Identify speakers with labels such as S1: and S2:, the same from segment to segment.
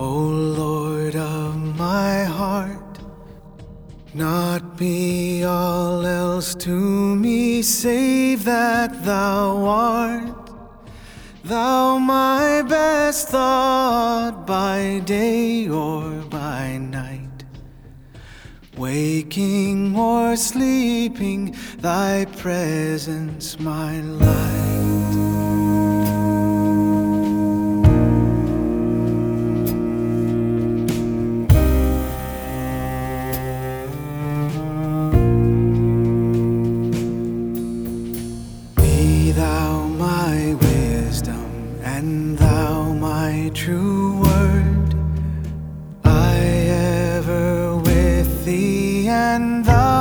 S1: O oh Lord of my heart, not be all else to me, save that thou art. Thou my best thought by day or by night. Waking or sleeping, thy presence my light. Thee, and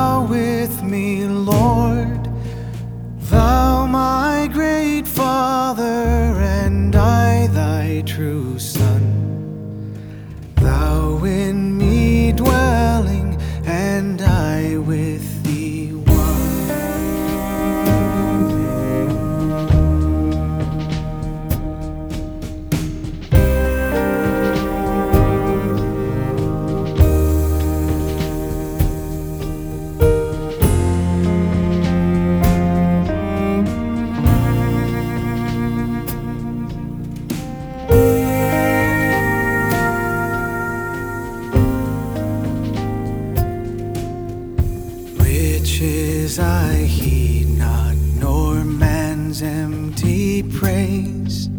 S1: I heed not, nor man's empty praise.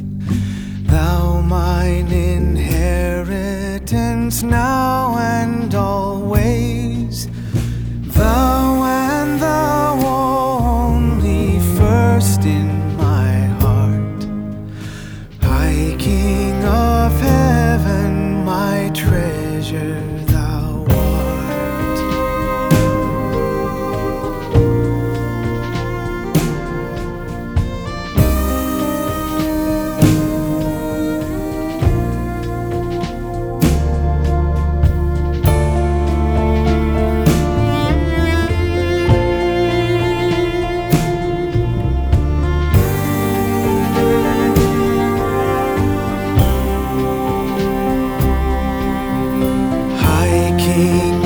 S1: Thou mine inheritance now and always. Thou and thou only first in my heart. High King of heaven, my treasure make